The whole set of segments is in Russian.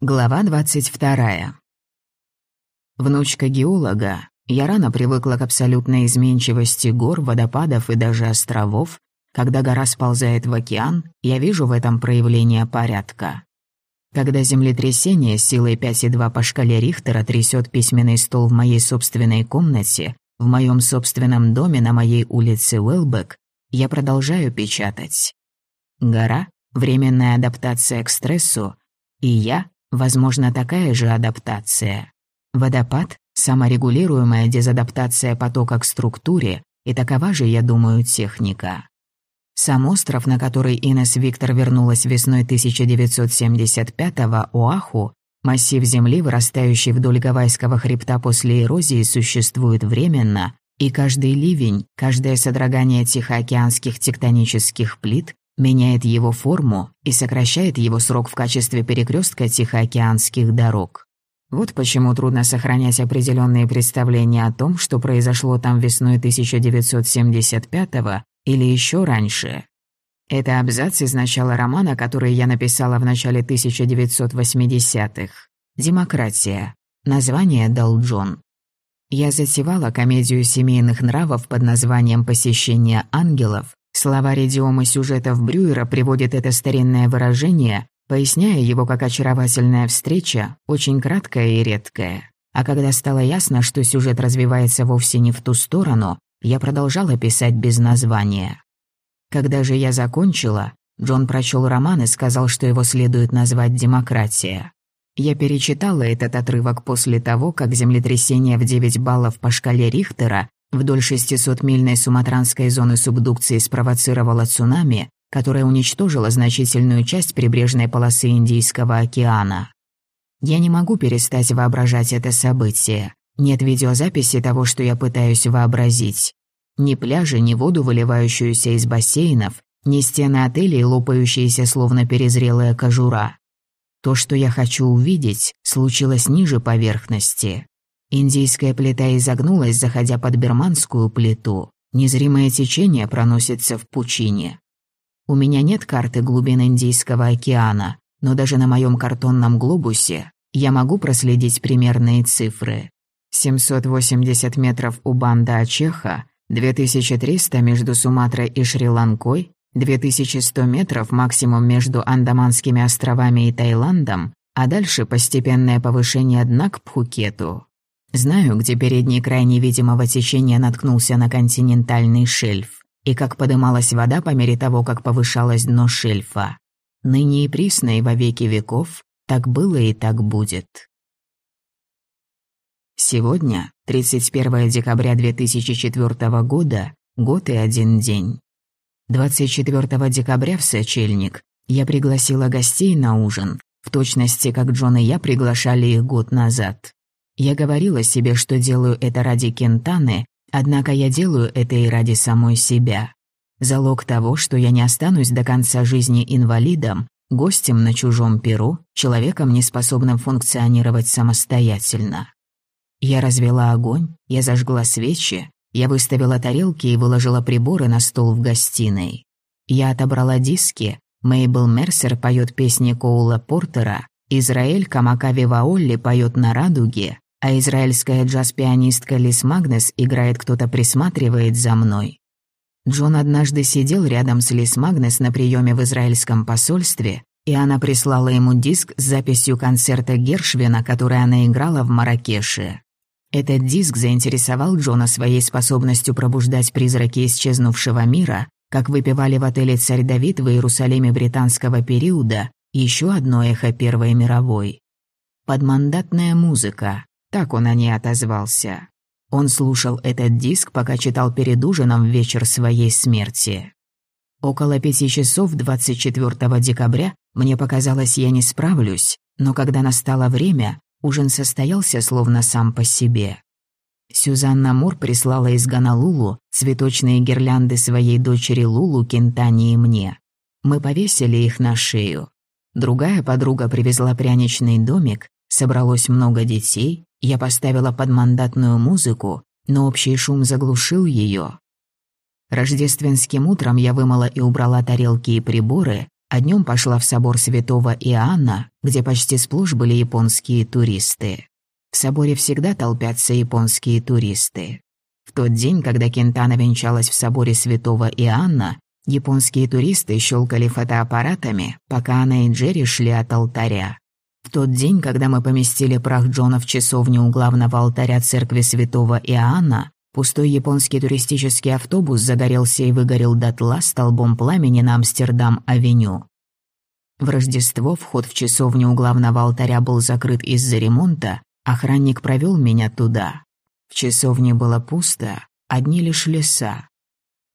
Глава 22. Внучка геолога, я рано привыкла к абсолютной изменчивости гор, водопадов и даже островов. Когда гора сползает в океан, я вижу в этом проявление порядка. Когда землетрясение силой 5,2 по шкале Рихтера трясет письменный стол в моей собственной комнате, в моем собственном доме на моей улице Уэлбек, я продолжаю печатать. Гора — временная адаптация к стрессу, и я Возможно, такая же адаптация. Водопад – саморегулируемая дезадаптация потока к структуре, и такова же, я думаю, техника. Сам остров, на который Инес Виктор вернулась весной 1975-го, Оаху, массив земли, вырастающий вдоль Гавайского хребта после эрозии, существует временно, и каждый ливень, каждое содрогание тихоокеанских тектонических плит меняет его форму и сокращает его срок в качестве перекрестка Тихоокеанских дорог. Вот почему трудно сохранять определенные представления о том, что произошло там весной 1975 или еще раньше. Это абзац из начала романа, который я написала в начале 1980-х. «Демократия». Название дал Джон. Я затевала комедию семейных нравов под названием «Посещение ангелов», Словарь идиомы сюжетов Брюера приводит это старинное выражение, поясняя его как очаровательная встреча, очень краткая и редкая. А когда стало ясно, что сюжет развивается вовсе не в ту сторону, я продолжала писать без названия. Когда же я закончила, Джон прочел роман и сказал, что его следует назвать «Демократия». Я перечитала этот отрывок после того, как землетрясение в 9 баллов по шкале Рихтера Вдоль 600-мильной суматранской зоны субдукции спровоцировало цунами, которое уничтожило значительную часть прибрежной полосы Индийского океана. Я не могу перестать воображать это событие. Нет видеозаписи того, что я пытаюсь вообразить. Ни пляжи, ни воду, выливающуюся из бассейнов, ни стены отелей, лопающиеся словно перезрелая кожура. То, что я хочу увидеть, случилось ниже поверхности. Индийская плита изогнулась, заходя под берманскую плиту. Незримое течение проносится в пучине. У меня нет карты глубин Индийского океана, но даже на моем картонном глобусе я могу проследить примерные цифры. 780 метров у банда Ачеха, 2300 между Суматрой и Шри-Ланкой, 2100 метров максимум между Андаманскими островами и Таиландом, а дальше постепенное повышение дна к Пхукету. Знаю, где передний край невидимого течения наткнулся на континентальный шельф, и как подымалась вода по мере того, как повышалось дно шельфа. Ныне и присно и во веки веков так было и так будет. Сегодня, 31 декабря 2004 года, год и один день. 24 декабря в Сочельник я пригласила гостей на ужин, в точности, как Джон и я приглашали их год назад. Я говорила себе, что делаю это ради Кентаны, однако я делаю это и ради самой себя. Залог того, что я не останусь до конца жизни инвалидом, гостем на чужом перу, человеком, неспособным функционировать самостоятельно. Я развела огонь, я зажгла свечи, я выставила тарелки и выложила приборы на стол в гостиной. Я отобрала диски, Мейбл Мерсер поет песни Коула Портера, Израиль Камакави Ваолли поет на радуге, а израильская джаз-пианистка Лис Магнес играет «Кто-то присматривает за мной». Джон однажды сидел рядом с Лис Магнес на приеме в израильском посольстве, и она прислала ему диск с записью концерта Гершвина, который она играла в Маракеше. Этот диск заинтересовал Джона своей способностью пробуждать призраки исчезнувшего мира, как выпивали в отеле «Царь Давид» в Иерусалиме британского периода, еще одно эхо Первой мировой. Подмандатная музыка. Так он о ней отозвался. Он слушал этот диск, пока читал перед ужином вечер своей смерти. Около пяти часов 24 декабря мне показалось, я не справлюсь, но когда настало время, ужин состоялся словно сам по себе. Сюзанна Мур прислала из Ганалулу цветочные гирлянды своей дочери Лулу, Кентани и мне. Мы повесили их на шею. Другая подруга привезла пряничный домик, собралось много детей, я поставила подмандатную музыку, но общий шум заглушил ее. Рождественским утром я вымыла и убрала тарелки и приборы, а днем пошла в собор святого Иоанна, где почти сплошь были японские туристы. В соборе всегда толпятся японские туристы. В тот день, когда Кентана венчалась в соборе святого Иоанна, японские туристы щелкали фотоаппаратами, пока она и Джерри шли от алтаря. В тот день, когда мы поместили прах Джона в часовню у главного алтаря церкви святого Иоанна, пустой японский туристический автобус загорелся и выгорел дотла столбом пламени на Амстердам-авеню. В Рождество вход в часовню у главного алтаря был закрыт из-за ремонта, охранник провел меня туда. В часовне было пусто, одни лишь леса.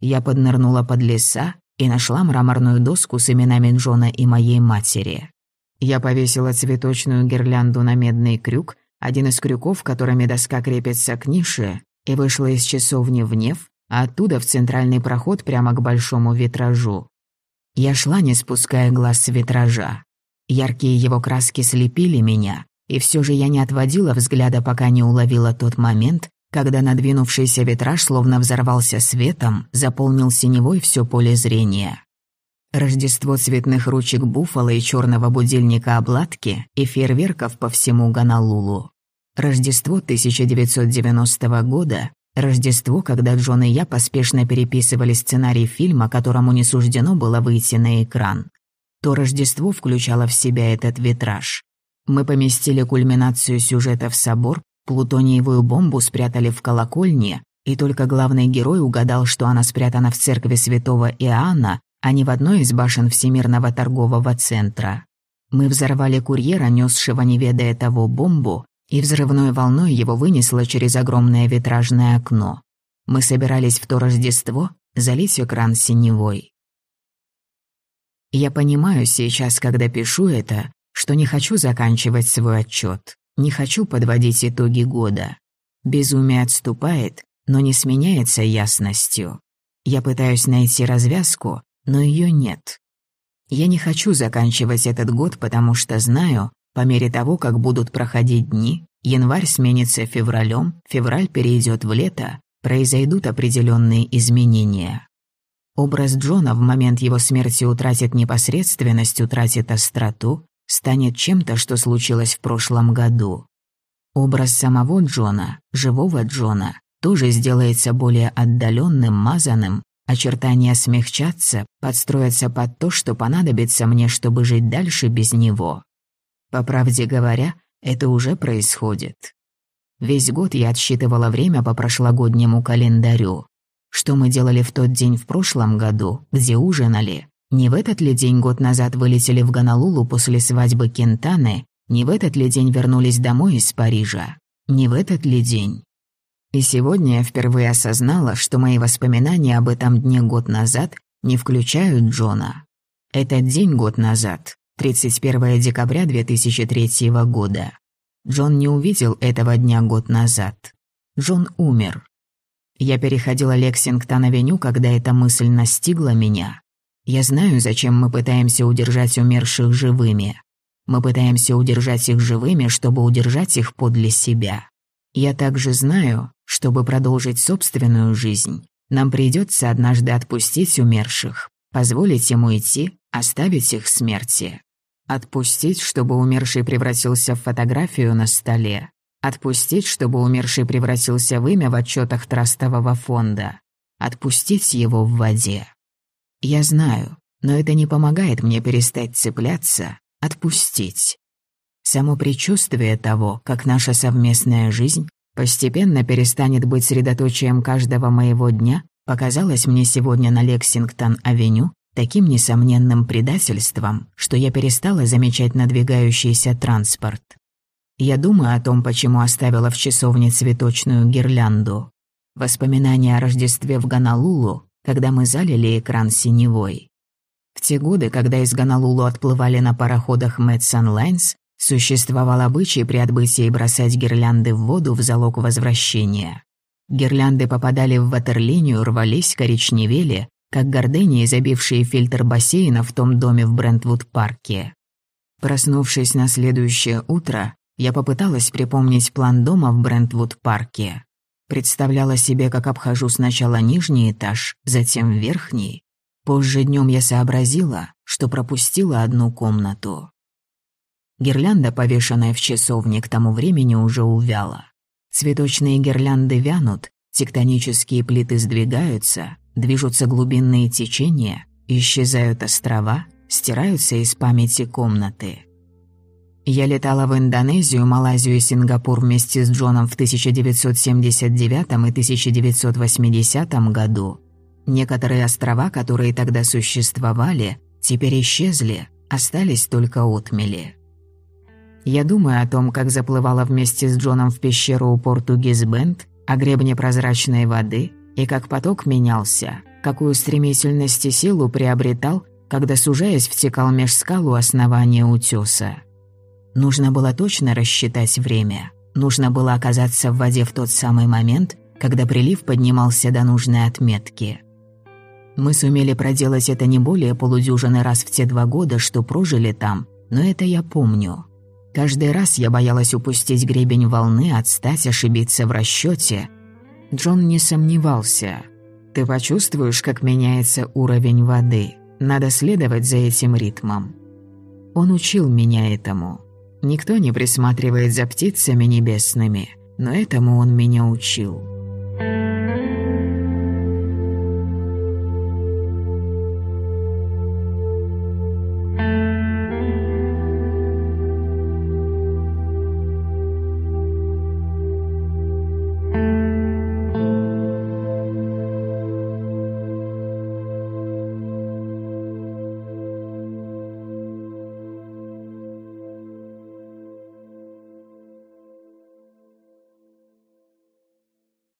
Я поднырнула под леса и нашла мраморную доску с именами Джона и моей матери. Я повесила цветочную гирлянду на медный крюк, один из крюков, которыми доска крепится к нише, и вышла из часовни в Нев, а оттуда в центральный проход прямо к большому витражу. Я шла, не спуская глаз с витража. Яркие его краски слепили меня, и все же я не отводила взгляда, пока не уловила тот момент, когда надвинувшийся витраж словно взорвался светом, заполнил синевой все поле зрения. Рождество цветных ручек буфала и черного будильника обладки и фейерверков по всему Ганалулу. Рождество 1990 года, Рождество, когда Джон и я поспешно переписывали сценарий фильма, которому не суждено было выйти на экран. То Рождество включало в себя этот витраж. Мы поместили кульминацию сюжета в собор, плутониевую бомбу спрятали в колокольне, и только главный герой угадал, что она спрятана в церкви святого Иоанна, а не в одной из башен Всемирного торгового центра. Мы взорвали курьера, несшего не ведая того бомбу, и взрывной волной его вынесло через огромное витражное окно. Мы собирались в то Рождество залить экран синевой. Я понимаю сейчас, когда пишу это, что не хочу заканчивать свой отчет, не хочу подводить итоги года. Безумие отступает, но не сменяется ясностью. Я пытаюсь найти развязку, но ее нет. Я не хочу заканчивать этот год, потому что знаю, по мере того, как будут проходить дни, январь сменится февралем, февраль перейдет в лето, произойдут определенные изменения. Образ Джона в момент его смерти утратит непосредственность, утратит остроту, станет чем-то, что случилось в прошлом году. Образ самого Джона, живого Джона, тоже сделается более отдаленным, мазанным, Очертания смягчатся, подстроятся под то, что понадобится мне, чтобы жить дальше без него. По правде говоря, это уже происходит. Весь год я отсчитывала время по прошлогоднему календарю. Что мы делали в тот день в прошлом году, где ужинали? Не в этот ли день год назад вылетели в Гонолулу после свадьбы Кентаны? Не в этот ли день вернулись домой из Парижа? Не в этот ли день? И сегодня я впервые осознала, что мои воспоминания об этом дне год назад не включают Джона. Этот день год назад, 31 декабря 2003 года. Джон не увидел этого дня год назад. Джон умер. Я переходила Лексингтон-авеню, когда эта мысль настигла меня. Я знаю, зачем мы пытаемся удержать умерших живыми. Мы пытаемся удержать их живыми, чтобы удержать их подле себя. Я также знаю, чтобы продолжить собственную жизнь, нам придется однажды отпустить умерших, позволить им уйти, оставить их смерти. Отпустить, чтобы умерший превратился в фотографию на столе. Отпустить, чтобы умерший превратился в имя в отчетах трастового фонда. Отпустить его в воде. Я знаю, но это не помогает мне перестать цепляться, отпустить. Само предчувствие того, как наша совместная жизнь постепенно перестанет быть средоточием каждого моего дня, показалось мне сегодня на Лексингтон-авеню таким несомненным предательством, что я перестала замечать надвигающийся транспорт. Я думаю о том, почему оставила в часовне цветочную гирлянду. Воспоминания о Рождестве в Ганалулу, когда мы залили экран синевой. В те годы, когда из Ганалулу отплывали на пароходах Мэдсон Лайнс, Существовал обычай при отбытии бросать гирлянды в воду в залог возвращения. Гирлянды попадали в ватерлинию, рвались, коричневели, как гордыни, забившие фильтр бассейна в том доме в Брентвуд-парке. Проснувшись на следующее утро, я попыталась припомнить план дома в Брентвуд-парке. Представляла себе, как обхожу сначала нижний этаж, затем верхний. Позже днем я сообразила, что пропустила одну комнату. Гирлянда, повешенная в часовне, к тому времени уже увяла. Цветочные гирлянды вянут, тектонические плиты сдвигаются, движутся глубинные течения, исчезают острова, стираются из памяти комнаты. Я летала в Индонезию, Малайзию и Сингапур вместе с Джоном в 1979 и 1980 году. Некоторые острова, которые тогда существовали, теперь исчезли, остались только отмели. Я думаю о том, как заплывала вместе с Джоном в пещеру у Португиз-Бенд, о гребне прозрачной воды, и как поток менялся, какую стремительность и силу приобретал, когда, сужаясь, втекал меж скал у основания утёса. Нужно было точно рассчитать время. Нужно было оказаться в воде в тот самый момент, когда прилив поднимался до нужной отметки. Мы сумели проделать это не более полудюжины раз в те два года, что прожили там, но это я помню. Каждый раз я боялась упустить гребень волны, отстать, ошибиться в расчете. Джон не сомневался. «Ты почувствуешь, как меняется уровень воды. Надо следовать за этим ритмом». Он учил меня этому. Никто не присматривает за птицами небесными, но этому он меня учил.